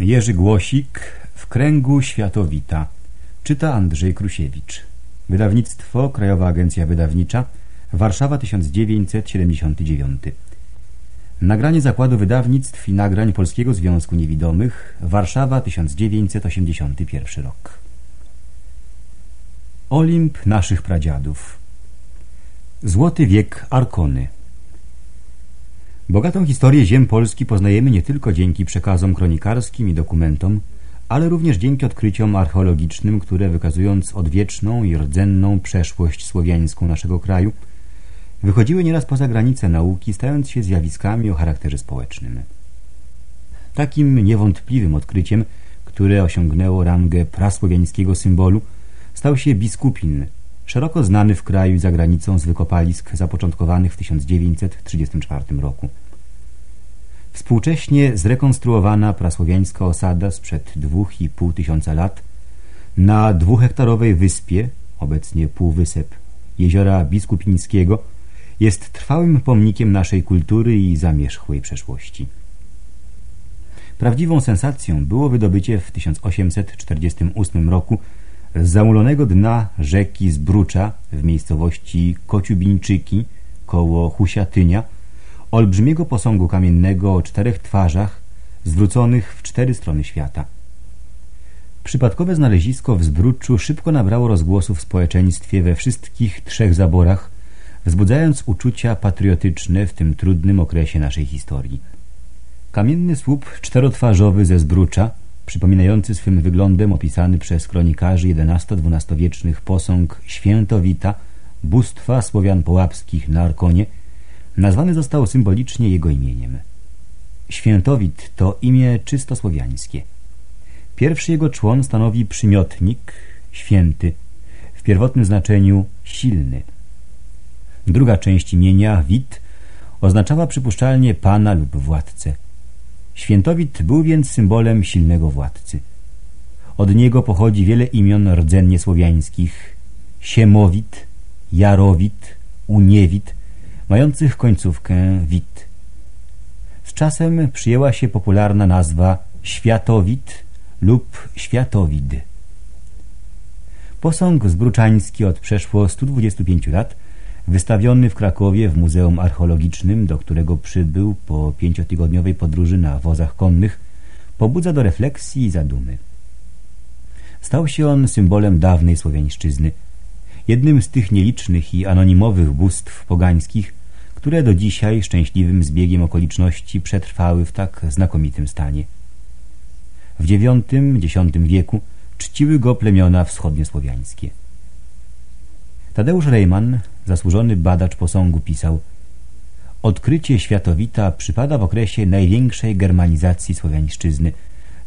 Jerzy Głosik w kręgu Światowita Czyta Andrzej Krusiewicz. Wydawnictwo Krajowa Agencja Wydawnicza Warszawa 1979 Nagranie Zakładu Wydawnictw i Nagrań Polskiego Związku Niewidomych Warszawa 1981 rok. Olimp naszych pradziadów. Złoty wiek Arkony Bogatą historię ziem Polski poznajemy nie tylko dzięki przekazom kronikarskim i dokumentom, ale również dzięki odkryciom archeologicznym, które wykazując odwieczną i rdzenną przeszłość słowiańską naszego kraju, wychodziły nieraz poza granice nauki, stając się zjawiskami o charakterze społecznym. Takim niewątpliwym odkryciem, które osiągnęło rangę prasłowiańskiego symbolu, stał się biskupin, szeroko znany w kraju i za granicą z wykopalisk zapoczątkowanych w 1934 roku. Współcześnie zrekonstruowana prasłowiańska osada sprzed dwóch i pół tysiąca lat na dwuhektarowej wyspie, obecnie półwysep jeziora Biskupińskiego, jest trwałym pomnikiem naszej kultury i zamierzchłej przeszłości. Prawdziwą sensacją było wydobycie w 1848 roku z zamulonego dna rzeki Zbrucza w miejscowości Kociubińczyki koło Husiatynia olbrzymiego posągu kamiennego o czterech twarzach zwróconych w cztery strony świata. Przypadkowe znalezisko w Zbruczu szybko nabrało rozgłosu w społeczeństwie we wszystkich trzech zaborach, wzbudzając uczucia patriotyczne w tym trudnym okresie naszej historii. Kamienny słup czterotwarzowy ze Zbrucza przypominający swym wyglądem opisany przez kronikarzy XI-XII-wiecznych posąg Świętowita, bóstwa Słowian Połapskich na Arkonie, nazwany został symbolicznie jego imieniem. Świętowit to imię czysto słowiańskie. Pierwszy jego człon stanowi przymiotnik, święty, w pierwotnym znaczeniu silny. Druga część imienia, wit, oznaczała przypuszczalnie pana lub władcę. Świętowit był więc symbolem silnego władcy. Od niego pochodzi wiele imion rdzennie słowiańskich Siemowit, Jarowit, Uniewit, mających końcówkę wit. Z czasem przyjęła się popularna nazwa Światowit lub Światowid. Posąg zbruczański od przeszło 125 lat Wystawiony w Krakowie w Muzeum Archeologicznym, do którego przybył po pięciotygodniowej podróży na wozach konnych, pobudza do refleksji i zadumy. Stał się on symbolem dawnej słowiańszczyzny, jednym z tych nielicznych i anonimowych bóstw pogańskich, które do dzisiaj szczęśliwym zbiegiem okoliczności przetrwały w tak znakomitym stanie. W IX-X wieku czciły go plemiona wschodniosłowiańskie. Tadeusz Rejman, zasłużony badacz posągu, pisał Odkrycie Światowita przypada w okresie największej germanizacji słowiańszczyzny,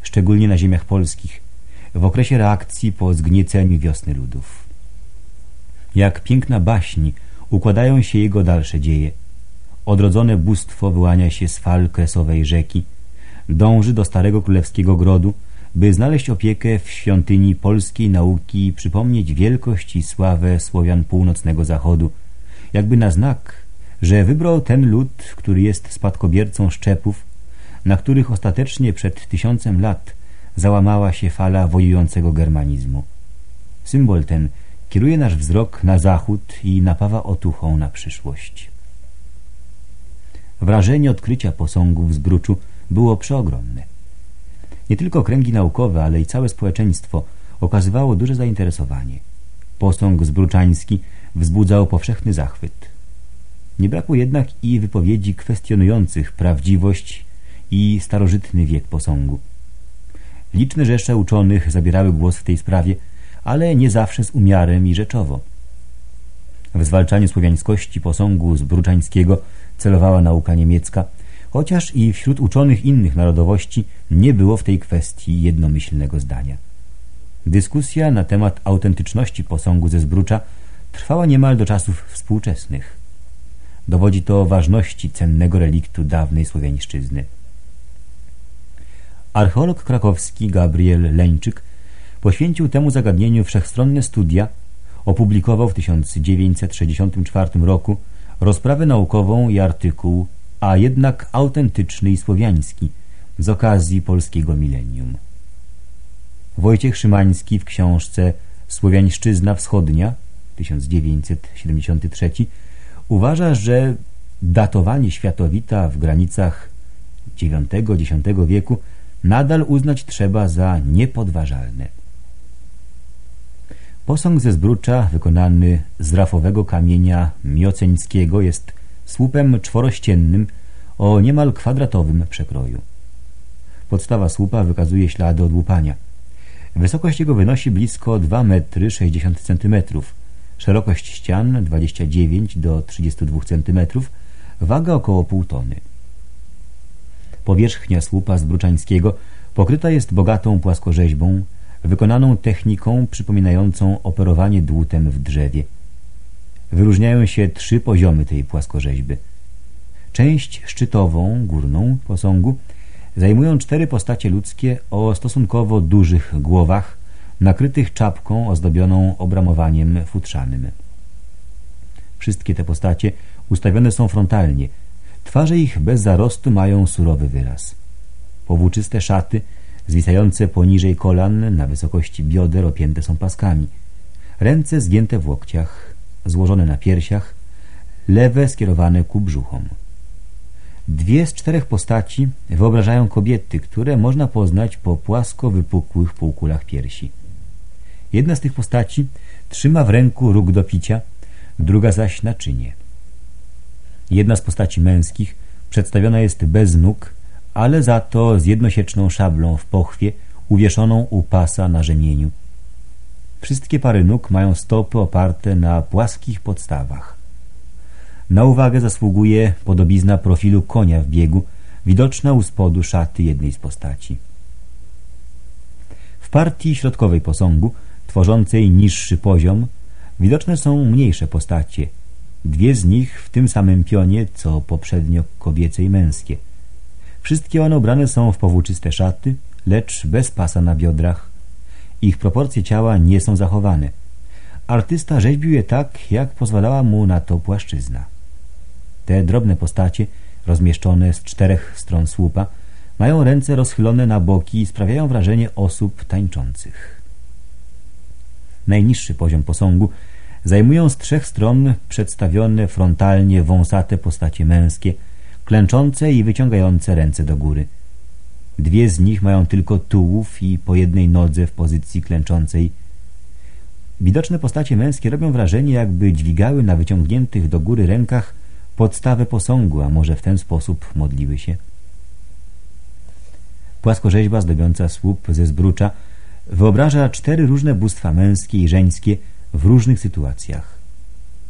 szczególnie na ziemiach polskich, w okresie reakcji po zgnieceniu wiosny ludów. Jak piękna baśni układają się jego dalsze dzieje. Odrodzone bóstwo wyłania się z fal kresowej rzeki, dąży do starego królewskiego grodu, by znaleźć opiekę w świątyni polskiej nauki i przypomnieć wielkość i sławę Słowian północnego zachodu, jakby na znak, że wybrał ten lud, który jest spadkobiercą szczepów, na których ostatecznie przed tysiącem lat załamała się fala wojującego germanizmu. Symbol ten kieruje nasz wzrok na zachód i napawa otuchą na przyszłość. Wrażenie odkrycia posągów z Bruczu było przeogromne. Nie tylko kręgi naukowe, ale i całe społeczeństwo okazywało duże zainteresowanie. Posąg zbruczański wzbudzał powszechny zachwyt. Nie brakło jednak i wypowiedzi kwestionujących prawdziwość i starożytny wiek posągu. Liczne rzesze uczonych zabierały głos w tej sprawie, ale nie zawsze z umiarem i rzeczowo. W zwalczaniu słowiańskości posągu zbruczańskiego celowała nauka niemiecka – chociaż i wśród uczonych innych narodowości nie było w tej kwestii jednomyślnego zdania. Dyskusja na temat autentyczności posągu ze Zbrucza trwała niemal do czasów współczesnych. Dowodzi to ważności cennego reliktu dawnej słowiańszczyzny. Archeolog krakowski Gabriel Leńczyk poświęcił temu zagadnieniu wszechstronne studia, opublikował w 1964 roku rozprawę naukową i artykuł a jednak autentyczny i słowiański, z okazji polskiego milenium. Wojciech Szymański w książce Słowiańszczyzna Wschodnia 1973 uważa, że datowanie światowita w granicach IX-X wieku nadal uznać trzeba za niepodważalne. Posąg ze Zbrucza, wykonany z rafowego kamienia mioceńskiego, jest słupem czworościennym o niemal kwadratowym przekroju. Podstawa słupa wykazuje ślady odłupania. Wysokość jego wynosi blisko 2 metry 60 cm, szerokość ścian 29 do 32 cm, waga około pół tony. Powierzchnia słupa zbruczańskiego pokryta jest bogatą płaskorzeźbą, wykonaną techniką przypominającą operowanie dłutem w drzewie. Wyróżniają się trzy poziomy tej płaskorzeźby. Część szczytową, górną posągu zajmują cztery postacie ludzkie o stosunkowo dużych głowach, nakrytych czapką ozdobioną obramowaniem futrzanym. Wszystkie te postacie ustawione są frontalnie. Twarze ich bez zarostu mają surowy wyraz. Powłóczyste szaty, zwisające poniżej kolan na wysokości bioder opięte są paskami. Ręce zgięte w łokciach, złożone na piersiach, lewe skierowane ku brzuchom. Dwie z czterech postaci wyobrażają kobiety, które można poznać po płasko wypukłych półkulach piersi. Jedna z tych postaci trzyma w ręku róg do picia, druga zaś naczynie. Jedna z postaci męskich przedstawiona jest bez nóg, ale za to z jednosieczną szablą w pochwie uwieszoną u pasa na rzemieniu. Wszystkie pary nóg mają stopy oparte na płaskich podstawach. Na uwagę zasługuje podobizna profilu konia w biegu, widoczna u spodu szaty jednej z postaci. W partii środkowej posągu, tworzącej niższy poziom, widoczne są mniejsze postacie. Dwie z nich w tym samym pionie, co poprzednio kobiece i męskie. Wszystkie one ubrane są w powłóczyste szaty, lecz bez pasa na biodrach. Ich proporcje ciała nie są zachowane. Artysta rzeźbił je tak, jak pozwalała mu na to płaszczyzna. Te drobne postacie, rozmieszczone z czterech stron słupa, mają ręce rozchylone na boki i sprawiają wrażenie osób tańczących. Najniższy poziom posągu zajmują z trzech stron przedstawione frontalnie wąsate postacie męskie, klęczące i wyciągające ręce do góry. Dwie z nich mają tylko tułów i po jednej nodze w pozycji klęczącej. Widoczne postacie męskie robią wrażenie, jakby dźwigały na wyciągniętych do góry rękach podstawę posągu, a może w ten sposób modliły się. Płaskorzeźba zdobiąca słup ze zbrucza wyobraża cztery różne bóstwa męskie i żeńskie w różnych sytuacjach.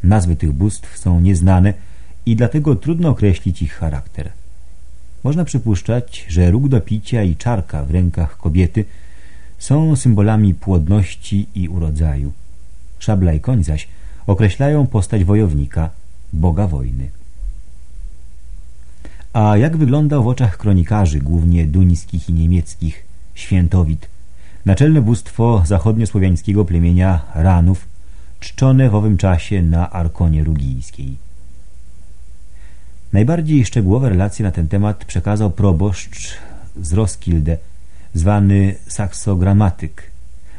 Nazwy tych bóstw są nieznane i dlatego trudno określić ich charakter. Można przypuszczać, że róg do picia i czarka w rękach kobiety są symbolami płodności i urodzaju. Szabla i koń zaś określają postać wojownika, boga wojny. A jak wyglądał w oczach kronikarzy, głównie duńskich i niemieckich, świętowit, naczelne bóstwo zachodniosłowiańskiego plemienia Ranów, czczone w owym czasie na Arkonie Rugijskiej. Najbardziej szczegółowe relacje na ten temat przekazał proboszcz z Roskilde, zwany Saksogramatyk,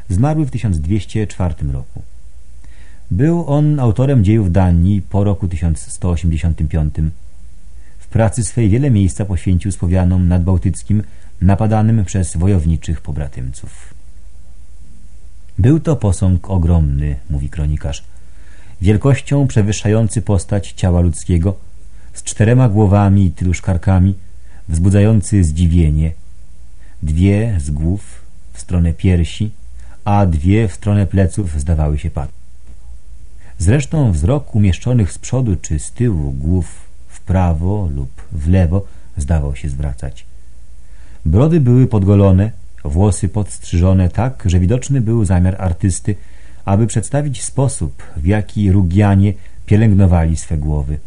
zmarły w 1204 roku. Był on autorem dziejów Danii po roku 1185 pracy swej wiele miejsca poświęcił Słowianom nadbałtyckim napadanym przez wojowniczych pobratymców. Był to posąg ogromny, mówi kronikarz, wielkością przewyższający postać ciała ludzkiego, z czterema głowami i tylu szkarkami, wzbudzający zdziwienie. Dwie z głów w stronę piersi, a dwie w stronę pleców zdawały się padać. Zresztą wzrok umieszczonych z przodu czy z tyłu głów prawo lub w lewo zdawał się zwracać. Brody były podgolone, włosy podstrzyżone tak, że widoczny był zamiar artysty, aby przedstawić sposób, w jaki Rugianie pielęgnowali swe głowy.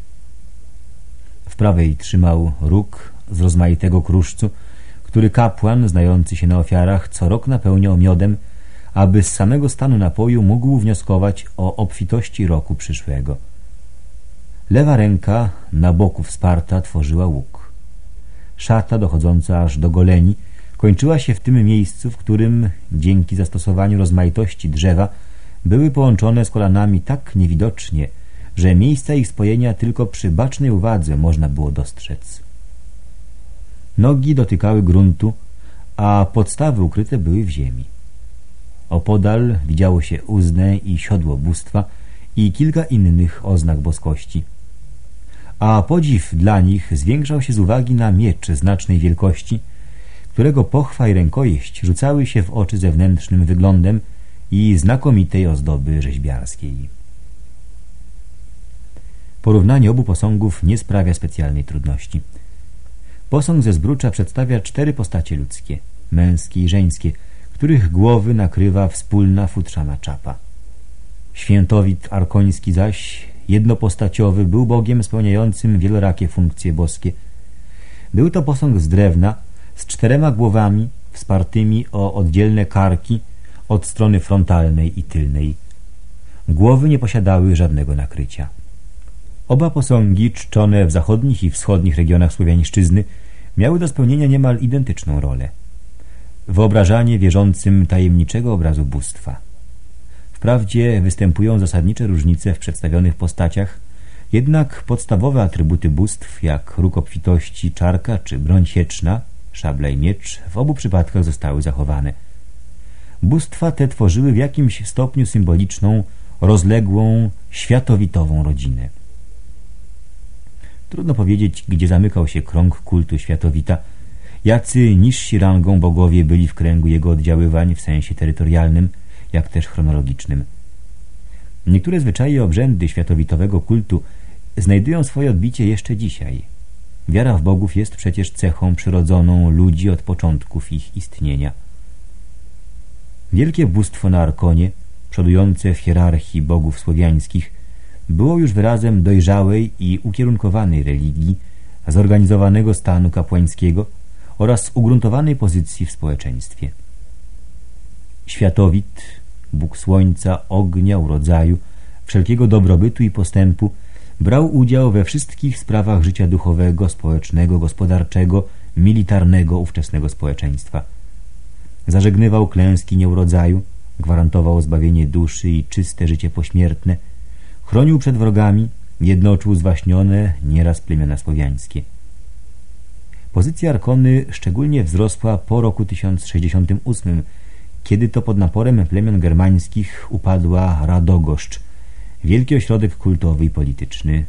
W prawej trzymał róg z rozmaitego kruszcu, który kapłan, znający się na ofiarach, co rok napełniał miodem, aby z samego stanu napoju mógł wnioskować o obfitości roku przyszłego. Lewa ręka na boku wsparta tworzyła łuk. szata dochodząca aż do goleni, kończyła się w tym miejscu, w którym dzięki zastosowaniu rozmaitości drzewa były połączone z kolanami tak niewidocznie, że miejsca ich spojenia tylko przy bacznej uwadze można było dostrzec. Nogi dotykały gruntu, a podstawy ukryte były w ziemi. Opodal widziało się uzne i siodło bóstwa i kilka innych oznak boskości. A podziw dla nich zwiększał się z uwagi na miecz znacznej wielkości, którego pochwa i rękojeść rzucały się w oczy zewnętrznym wyglądem i znakomitej ozdoby rzeźbiarskiej. Porównanie obu posągów nie sprawia specjalnej trudności. Posąg ze zbrucza przedstawia cztery postacie ludzkie, męskie i żeńskie, których głowy nakrywa wspólna futrzana czapa. Świętowit arkoński zaś, jednopostaciowy, był bogiem spełniającym wielorakie funkcje boskie. Był to posąg z drewna, z czterema głowami, wspartymi o oddzielne karki od strony frontalnej i tylnej. Głowy nie posiadały żadnego nakrycia. Oba posągi, czczone w zachodnich i wschodnich regionach Słowiańszczyzny, miały do spełnienia niemal identyczną rolę. Wyobrażanie wierzącym tajemniczego obrazu bóstwa. Wprawdzie występują zasadnicze różnice w przedstawionych postaciach, jednak podstawowe atrybuty bóstw, jak róg obfitości, czarka czy broń sieczna, szabla i miecz, w obu przypadkach zostały zachowane. Bóstwa te tworzyły w jakimś stopniu symboliczną, rozległą, światowitową rodzinę. Trudno powiedzieć, gdzie zamykał się krąg kultu światowita, jacy niżsi rangą bogowie byli w kręgu jego oddziaływań w sensie terytorialnym, jak też chronologicznym. Niektóre zwyczaje i obrzędy światowitowego kultu znajdują swoje odbicie jeszcze dzisiaj. Wiara w bogów jest przecież cechą przyrodzoną ludzi od początków ich istnienia. Wielkie bóstwo na Arkonie, przodujące w hierarchii bogów słowiańskich, było już wyrazem dojrzałej i ukierunkowanej religii, zorganizowanego stanu kapłańskiego oraz ugruntowanej pozycji w społeczeństwie. Światowit, Bóg Słońca, ognia, urodzaju, wszelkiego dobrobytu i postępu, brał udział we wszystkich sprawach życia duchowego, społecznego, gospodarczego, militarnego ówczesnego społeczeństwa. Zażegnywał klęski nieurodzaju, gwarantował zbawienie duszy i czyste życie pośmiertne, Chronił przed wrogami, jednoczył zwaśnione nieraz plemiona słowiańskie. Pozycja Arkony szczególnie wzrosła po roku 1068, kiedy to pod naporem plemion germańskich upadła Radogoszcz, wielki ośrodek kultowy i polityczny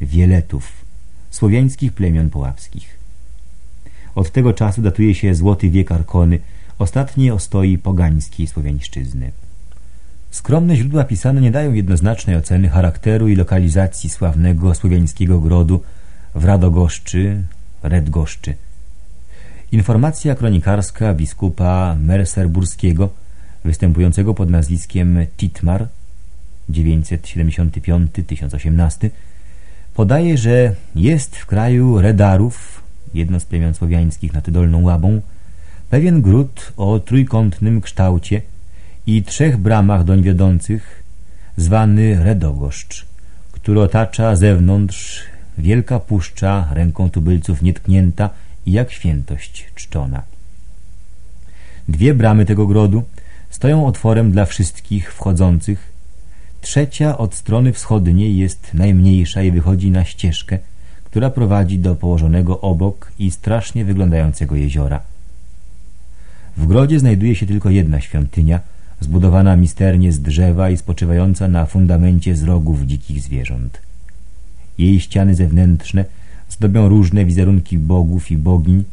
Wieletów, słowiańskich plemion połapskich. Od tego czasu datuje się złoty wiek Arkony, ostatniej ostoi pogańskiej słowiańszczyzny. Skromne źródła pisane nie dają jednoznacznej oceny charakteru i lokalizacji sławnego słowiańskiego grodu w Radogoszczy, Redgoszczy. Informacja kronikarska biskupa Merserburskiego, występującego pod nazwiskiem Titmar 975-1018, podaje, że jest w kraju Redarów, jedno z plemion słowiańskich nad Dolną Łabą, pewien gród o trójkątnym kształcie, i trzech bramach doń wiodących, zwany Redogoszcz, który otacza zewnątrz wielka puszcza ręką tubylców nietknięta i jak świętość czczona. Dwie bramy tego grodu stoją otworem dla wszystkich wchodzących. Trzecia od strony wschodniej jest najmniejsza i wychodzi na ścieżkę, która prowadzi do położonego obok i strasznie wyglądającego jeziora. W grodzie znajduje się tylko jedna świątynia – zbudowana misternie z drzewa i spoczywająca na fundamencie z rogów dzikich zwierząt. Jej ściany zewnętrzne zdobią różne wizerunki bogów i bogiń,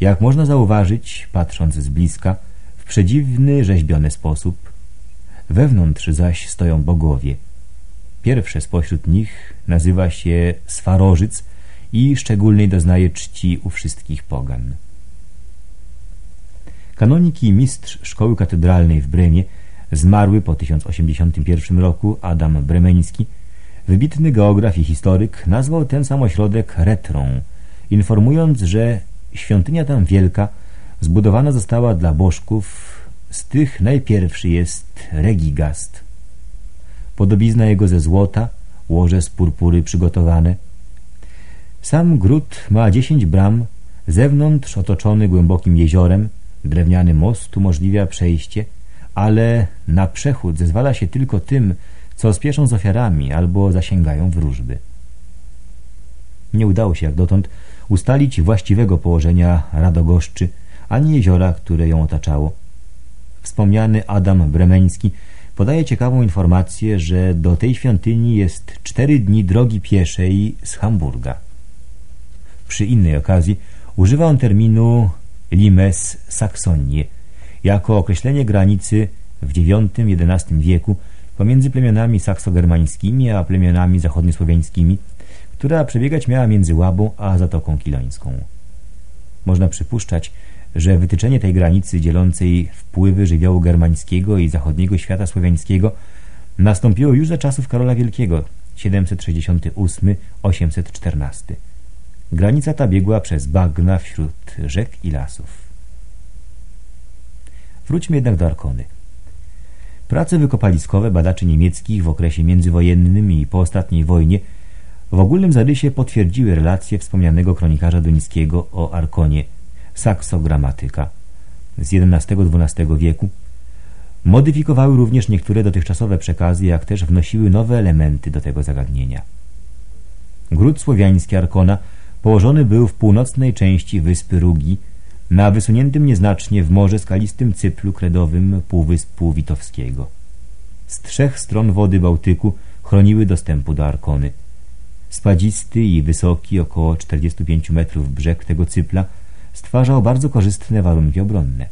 jak można zauważyć, patrząc z bliska, w przedziwny, rzeźbiony sposób. Wewnątrz zaś stoją bogowie. Pierwsze spośród nich nazywa się Swarożyc i szczególnej doznaje czci u wszystkich pogan. Kanonik i mistrz szkoły katedralnej w Bremie, zmarły po 1081 roku Adam Bremeński, wybitny geograf i historyk, nazwał ten sam ośrodek Retrą, informując, że świątynia tam wielka zbudowana została dla bożków, z tych najpierwszy jest Regigast. Podobizna jego ze złota, łoże z purpury przygotowane. Sam gród ma dziesięć bram, Zewnątrz otoczony głębokim jeziorem, drewniany most umożliwia przejście, ale na przechód zezwala się tylko tym, co spieszą z ofiarami albo zasięgają wróżby. Nie udało się jak dotąd ustalić właściwego położenia Radogoszczy, ani jeziora, które ją otaczało. Wspomniany Adam Bremeński podaje ciekawą informację, że do tej świątyni jest cztery dni drogi pieszej z Hamburga. Przy innej okazji używa on terminu limes Saxonie jako określenie granicy w IX-XI wieku pomiędzy plemionami saksogermańskimi a plemionami zachodniosłowiańskimi, która przebiegać miała między Łabą a Zatoką Kilońską. Można przypuszczać, że wytyczenie tej granicy dzielącej wpływy żywiołu germańskiego i zachodniego świata słowiańskiego nastąpiło już za czasów Karola Wielkiego 768-814. Granica ta biegła przez bagna wśród rzek i lasów. Wróćmy jednak do Arkony. Prace wykopaliskowe badaczy niemieckich w okresie międzywojennym i po ostatniej wojnie w ogólnym zarysie potwierdziły relacje wspomnianego kronikarza duńskiego o Arkonie, saksogramatyka z XI-XII wieku, modyfikowały również niektóre dotychczasowe przekazy, jak też wnosiły nowe elementy do tego zagadnienia. Gród słowiański Arkona położony był w północnej części wyspy Rugi, na wysuniętym nieznacznie w morze skalistym cyplu kredowym Półwyspu Witowskiego. Z trzech stron wody Bałtyku chroniły dostępu do Arkony. Spadzisty i wysoki, około 45 metrów brzeg tego cypla stwarzał bardzo korzystne warunki obronne.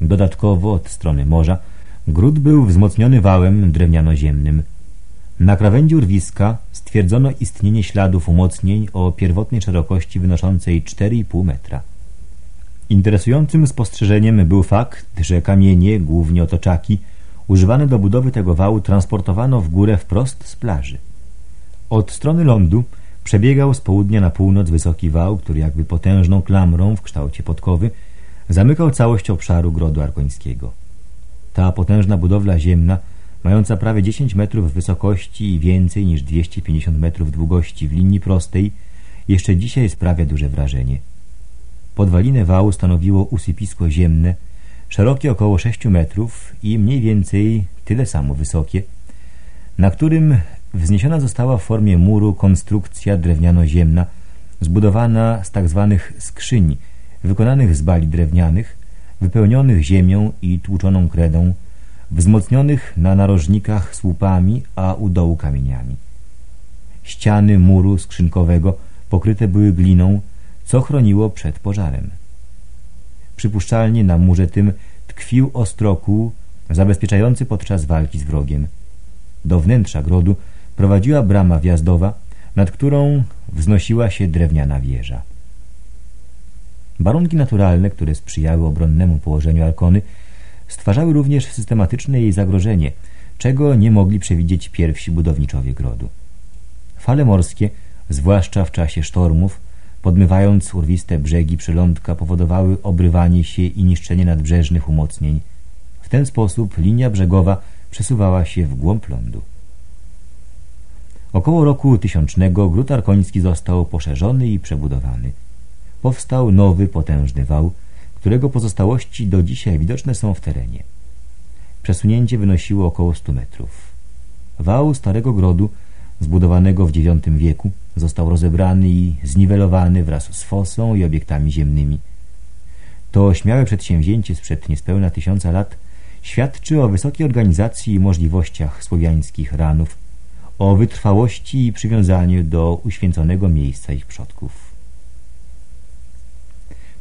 Dodatkowo od strony morza gród był wzmocniony wałem drewniano-ziemnym. Na krawędzi urwiska stwierdzono istnienie śladów umocnień o pierwotnej szerokości wynoszącej 4,5 metra. Interesującym spostrzeżeniem był fakt, że kamienie, głównie otoczaki, używane do budowy tego wału transportowano w górę wprost z plaży. Od strony lądu przebiegał z południa na północ wysoki wał, który jakby potężną klamrą w kształcie podkowy zamykał całość obszaru grodu arkońskiego. Ta potężna budowla ziemna, mająca prawie 10 metrów wysokości i więcej niż 250 metrów długości w linii prostej, jeszcze dzisiaj sprawia duże wrażenie. Podwalinę wału stanowiło usypisko ziemne, szerokie około 6 metrów i mniej więcej tyle samo wysokie, na którym wzniesiona została w formie muru konstrukcja drewniano-ziemna, zbudowana z tak zwanych skrzyń, wykonanych z bali drewnianych, wypełnionych ziemią i tłuczoną kredą, wzmocnionych na narożnikach słupami, a u dołu kamieniami. Ściany muru skrzynkowego pokryte były gliną, co chroniło przed pożarem. Przypuszczalnie na murze tym tkwił ostroku zabezpieczający podczas walki z wrogiem. Do wnętrza grodu prowadziła brama wjazdowa, nad którą wznosiła się drewniana wieża. Warunki naturalne, które sprzyjały obronnemu położeniu Alkony, stwarzały również systematyczne jej zagrożenie, czego nie mogli przewidzieć pierwsi budowniczowie grodu. Fale morskie, zwłaszcza w czasie sztormów, podmywając urwiste brzegi przylądka, powodowały obrywanie się i niszczenie nadbrzeżnych umocnień. W ten sposób linia brzegowa przesuwała się w głąb lądu. Około roku tysiącznego gród arkoński został poszerzony i przebudowany. Powstał nowy, potężny wał, którego pozostałości do dzisiaj widoczne są w terenie. Przesunięcie wynosiło około 100 metrów. Wał Starego Grodu, zbudowanego w IX wieku, został rozebrany i zniwelowany wraz z fosą i obiektami ziemnymi. To śmiałe przedsięwzięcie sprzed niespełna tysiąca lat świadczy o wysokiej organizacji i możliwościach słowiańskich ranów, o wytrwałości i przywiązaniu do uświęconego miejsca ich przodków.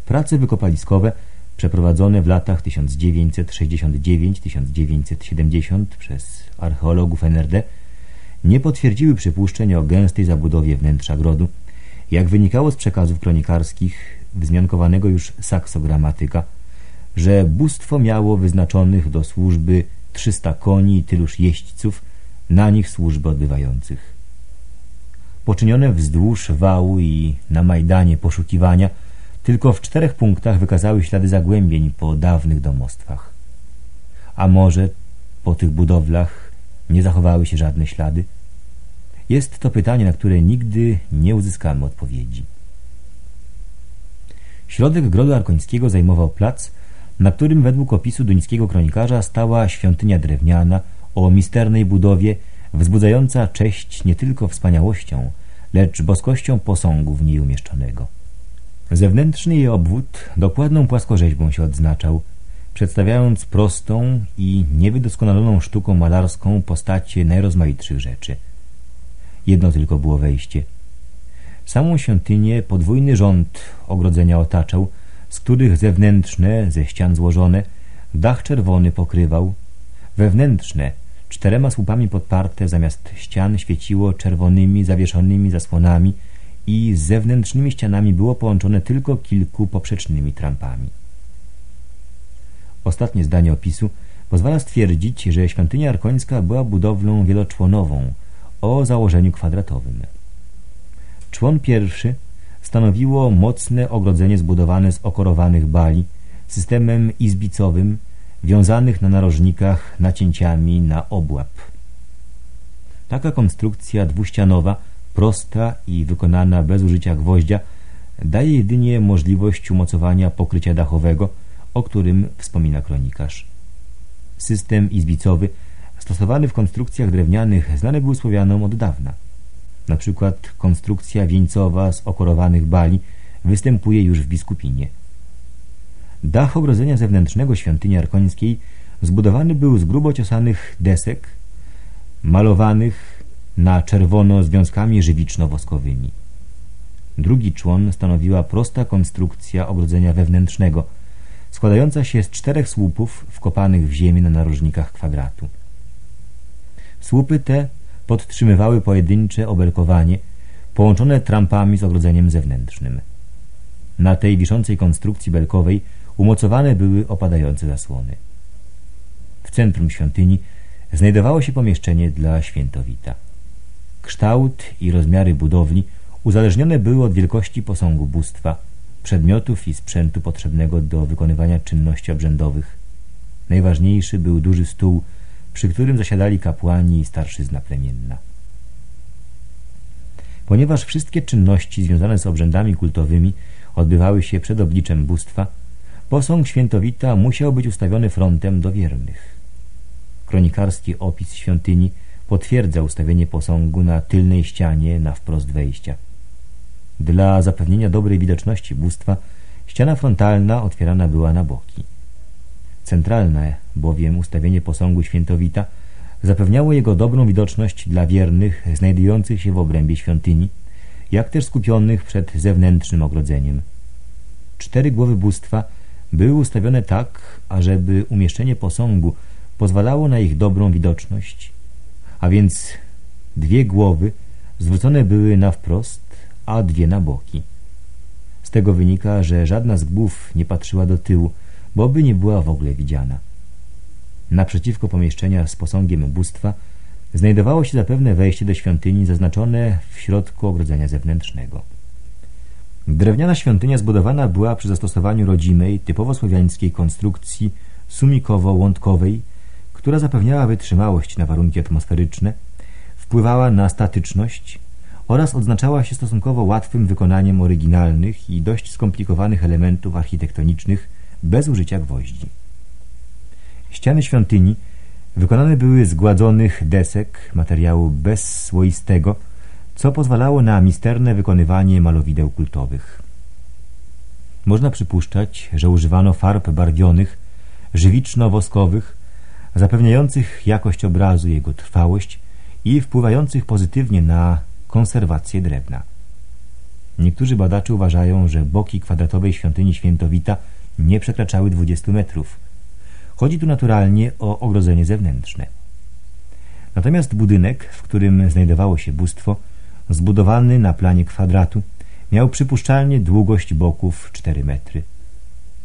Prace wykopaliskowe przeprowadzone w latach 1969-1970 przez archeologów NRD nie potwierdziły przypuszczeń o gęstej zabudowie wnętrza grodu, jak wynikało z przekazów kronikarskich wzmiankowanego już saksogramatyka, że bóstwo miało wyznaczonych do służby 300 koni i tyluż jeźdźców, na nich służby odbywających. Poczynione wzdłuż wału i na Majdanie poszukiwania tylko w czterech punktach wykazały ślady zagłębień po dawnych domostwach. A może po tych budowlach nie zachowały się żadne ślady? Jest to pytanie, na które nigdy nie uzyskamy odpowiedzi. Środek grodu arkońskiego zajmował plac, na którym według opisu duńskiego kronikarza stała świątynia drewniana o misternej budowie, wzbudzająca cześć nie tylko wspaniałością, lecz boskością posągu w niej umieszczonego. Zewnętrzny jej obwód dokładną płaskorzeźbą się odznaczał, przedstawiając prostą i niewydoskonaloną sztuką malarską postacie najrozmaitszych rzeczy. Jedno tylko było wejście. Samą świątynię podwójny rząd ogrodzenia otaczał, z których zewnętrzne, ze ścian złożone, dach czerwony pokrywał, wewnętrzne, czterema słupami podparte zamiast ścian świeciło czerwonymi zawieszonymi zasłonami i zewnętrznymi ścianami było połączone tylko kilku poprzecznymi trampami. Ostatnie zdanie opisu pozwala stwierdzić, że świątynia arkońska była budowlą wieloczłonową o założeniu kwadratowym. Człon pierwszy stanowiło mocne ogrodzenie zbudowane z okorowanych bali, systemem izbicowym, wiązanych na narożnikach nacięciami na obłap. Taka konstrukcja dwuścianowa, prosta i wykonana bez użycia gwoździa, daje jedynie możliwość umocowania pokrycia dachowego, o którym wspomina kronikarz. System izbicowy, stosowany w konstrukcjach drewnianych, znany był Słowianom od dawna. Na przykład konstrukcja wieńcowa z okorowanych bali występuje już w Biskupinie. Dach ogrodzenia zewnętrznego świątyni arkońskiej zbudowany był z grubo ciosanych desek, malowanych na czerwono związkami żywiczno-woskowymi. Drugi człon stanowiła prosta konstrukcja ogrodzenia wewnętrznego, składająca się z czterech słupów wkopanych w ziemię na narożnikach kwadratu. Słupy te podtrzymywały pojedyncze oberkowanie, połączone trampami z ogrodzeniem zewnętrznym. Na tej wiszącej konstrukcji belkowej umocowane były opadające zasłony. W centrum świątyni znajdowało się pomieszczenie dla świętowita. Kształt i rozmiary budowli uzależnione były od wielkości posągu bóstwa, przedmiotów i sprzętu potrzebnego do wykonywania czynności obrzędowych. Najważniejszy był duży stół, przy którym zasiadali kapłani i starszyzna plemienna. Ponieważ wszystkie czynności związane z obrzędami kultowymi odbywały się przed obliczem bóstwa, posąg świętowita musiał być ustawiony frontem do wiernych. Kronikarski opis świątyni potwierdza ustawienie posągu na tylnej ścianie na wprost wejścia. Dla zapewnienia dobrej widoczności bóstwa ściana frontalna otwierana była na boki. Centralne bowiem ustawienie posągu świętowita zapewniało jego dobrą widoczność dla wiernych znajdujących się w obrębie świątyni, jak też skupionych przed zewnętrznym ogrodzeniem. Cztery głowy bóstwa były ustawione tak, ażeby umieszczenie posągu pozwalało na ich dobrą widoczność, a więc dwie głowy zwrócone były na wprost, a dwie na boki. Z tego wynika, że żadna z głów nie patrzyła do tyłu, bo by nie była w ogóle widziana. Naprzeciwko pomieszczenia z posągiem bóstwa znajdowało się zapewne wejście do świątyni zaznaczone w środku ogrodzenia zewnętrznego. Drewniana świątynia zbudowana była przy zastosowaniu rodzimej, typowo słowiańskiej konstrukcji sumikowo-łądkowej, która zapewniała wytrzymałość na warunki atmosferyczne, wpływała na statyczność oraz odznaczała się stosunkowo łatwym wykonaniem oryginalnych i dość skomplikowanych elementów architektonicznych bez użycia gwoździ. Ściany świątyni wykonane były z gładzonych desek materiału bezsłoistego, co pozwalało na misterne wykonywanie malowideł kultowych. Można przypuszczać, że używano farb barwionych, żywiczno-woskowych, zapewniających jakość obrazu, jego trwałość i wpływających pozytywnie na konserwację drewna. Niektórzy badacze uważają, że boki kwadratowej świątyni Świętowita nie przekraczały 20 metrów. Chodzi tu naturalnie o ogrodzenie zewnętrzne. Natomiast budynek, w którym znajdowało się bóstwo, zbudowany na planie kwadratu, miał przypuszczalnie długość boków 4 metry.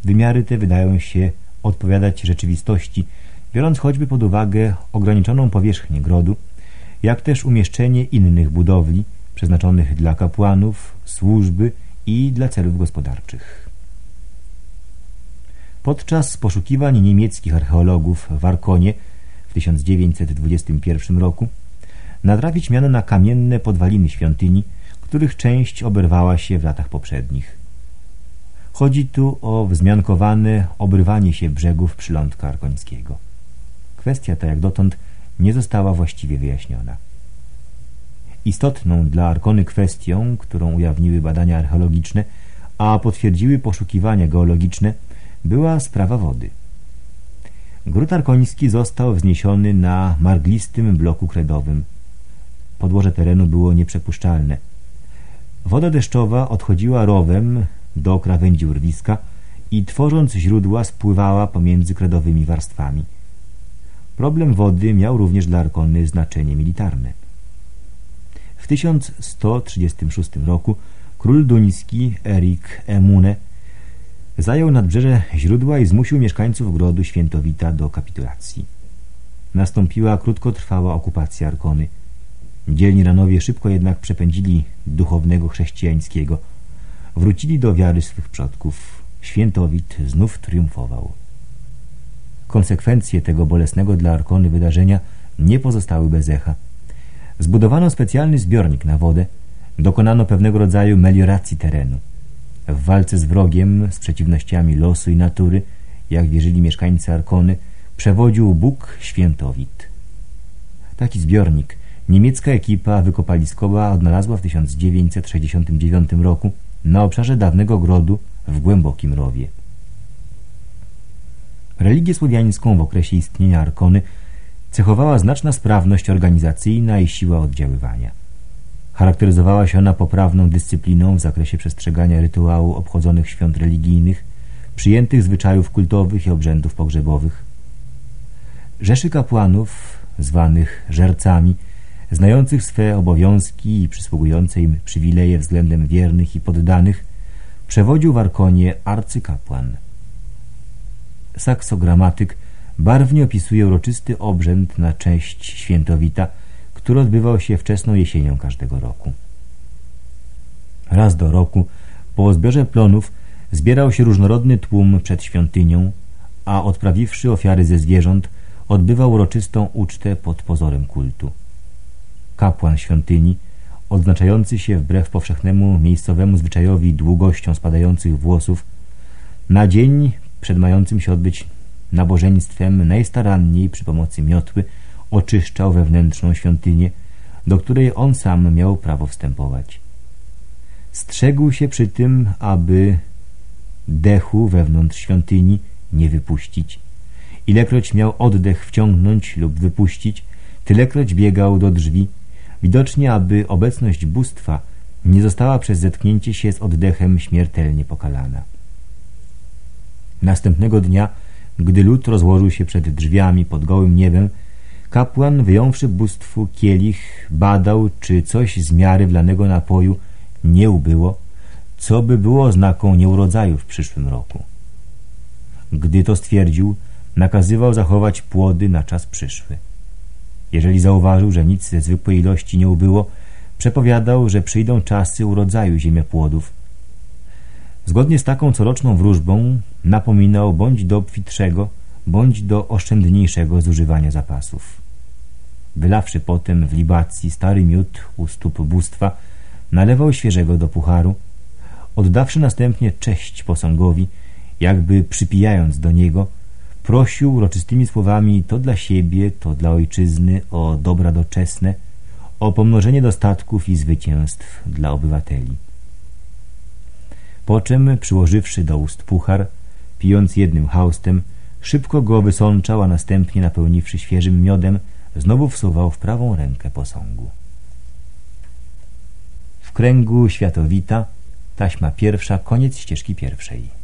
Wymiary te wydają się odpowiadać rzeczywistości, biorąc choćby pod uwagę ograniczoną powierzchnię grodu, jak też umieszczenie innych budowli przeznaczonych dla kapłanów, służby i dla celów gospodarczych. Podczas poszukiwań niemieckich archeologów w Arkonie w 1921 roku natrafić miano na kamienne podwaliny świątyni, których część oberwała się w latach poprzednich. Chodzi tu o wzmiankowane obrywanie się brzegów przylądka arkońskiego. Kwestia ta jak dotąd nie została właściwie wyjaśniona. Istotną dla Arkony kwestią, którą ujawniły badania archeologiczne, a potwierdziły poszukiwania geologiczne, była sprawa wody. Gród arkoński został wzniesiony na marglistym bloku kredowym. Podłoże terenu było nieprzepuszczalne. Woda deszczowa odchodziła rowem do krawędzi urwiska i tworząc źródła spływała pomiędzy kredowymi warstwami. Problem wody miał również dla Arkony znaczenie militarne. W 1136 roku król duński Erik Emune zajął nadbrzeże źródła i zmusił mieszkańców grodu Świętowita do kapitulacji. Nastąpiła krótkotrwała okupacja Arkony. Dzielni ranowie szybko jednak przepędzili duchownego chrześcijańskiego. Wrócili do wiary swych przodków. Świętowit znów triumfował. Konsekwencje tego bolesnego dla Arkony wydarzenia nie pozostały bez echa. Zbudowano specjalny zbiornik na wodę, dokonano pewnego rodzaju melioracji terenu. W walce z wrogiem, z przeciwnościami losu i natury, jak wierzyli mieszkańcy Arkony, przewodził Bóg Świętowit. Taki zbiornik niemiecka ekipa wykopaliskowa odnalazła w 1969 roku na obszarze dawnego grodu w głębokim rowie. Religię słowiańską w okresie istnienia Arkony cechowała znaczna sprawność organizacyjna i siła oddziaływania. Charakteryzowała się ona poprawną dyscypliną w zakresie przestrzegania rytuału obchodzonych świąt religijnych, przyjętych zwyczajów kultowych i obrzędów pogrzebowych. Rzeszy kapłanów, zwanych żercami, znających swe obowiązki i przysługujące im przywileje względem wiernych i poddanych, przewodził w Arkonie arcykapłan. Saksogramatyk barwnie opisuje uroczysty obrzęd na cześć świętowita, który odbywał się wczesną jesienią każdego roku. Raz do roku, po zbiorze plonów, zbierał się różnorodny tłum przed świątynią, a odprawiwszy ofiary ze zwierząt, odbywał uroczystą ucztę pod pozorem kultu. Kapłan świątyni, odznaczający się wbrew powszechnemu miejscowemu zwyczajowi długością spadających włosów, na dzień przed mającym się odbyć nabożeństwem najstaranniej przy pomocy miotły oczyszczał wewnętrzną świątynię, do której on sam miał prawo wstępować. Strzegł się przy tym, aby dechu wewnątrz świątyni nie wypuścić. Ilekroć miał oddech wciągnąć lub wypuścić, tylekroć biegał do drzwi, widocznie aby obecność bóstwa nie została przez zetknięcie się z oddechem śmiertelnie pokalana. Następnego dnia, gdy lud rozłożył się przed drzwiami pod gołym niebem, kapłan, wyjąwszy bóstwu kielich, badał, czy coś z miary wlanego napoju nie ubyło, co by było oznaką nieurodzaju w przyszłym roku. Gdy to stwierdził, nakazywał zachować płody na czas przyszły. Jeżeli zauważył, że nic ze zwykłej ilości nie ubyło, przepowiadał, że przyjdą czasy urodzaju ziemiepłodów. Zgodnie z taką coroczną wróżbą napominał bądź do obfitszego, bądź do oszczędniejszego zużywania zapasów. Wylawszy potem w libacji stary miód u stóp bóstwa, nalewał świeżego do pucharu, oddawszy następnie cześć posągowi, jakby przypijając do niego, prosił uroczystymi słowami to dla siebie, to dla ojczyzny o dobra doczesne, o pomnożenie dostatków i zwycięstw dla obywateli. Po czym, przyłożywszy do ust puchar, pijąc jednym haustem, szybko go wysączał, a następnie, napełniwszy świeżym miodem, znowu wsuwał w prawą rękę posągu. W kręgu światowita, taśma pierwsza, koniec ścieżki pierwszej.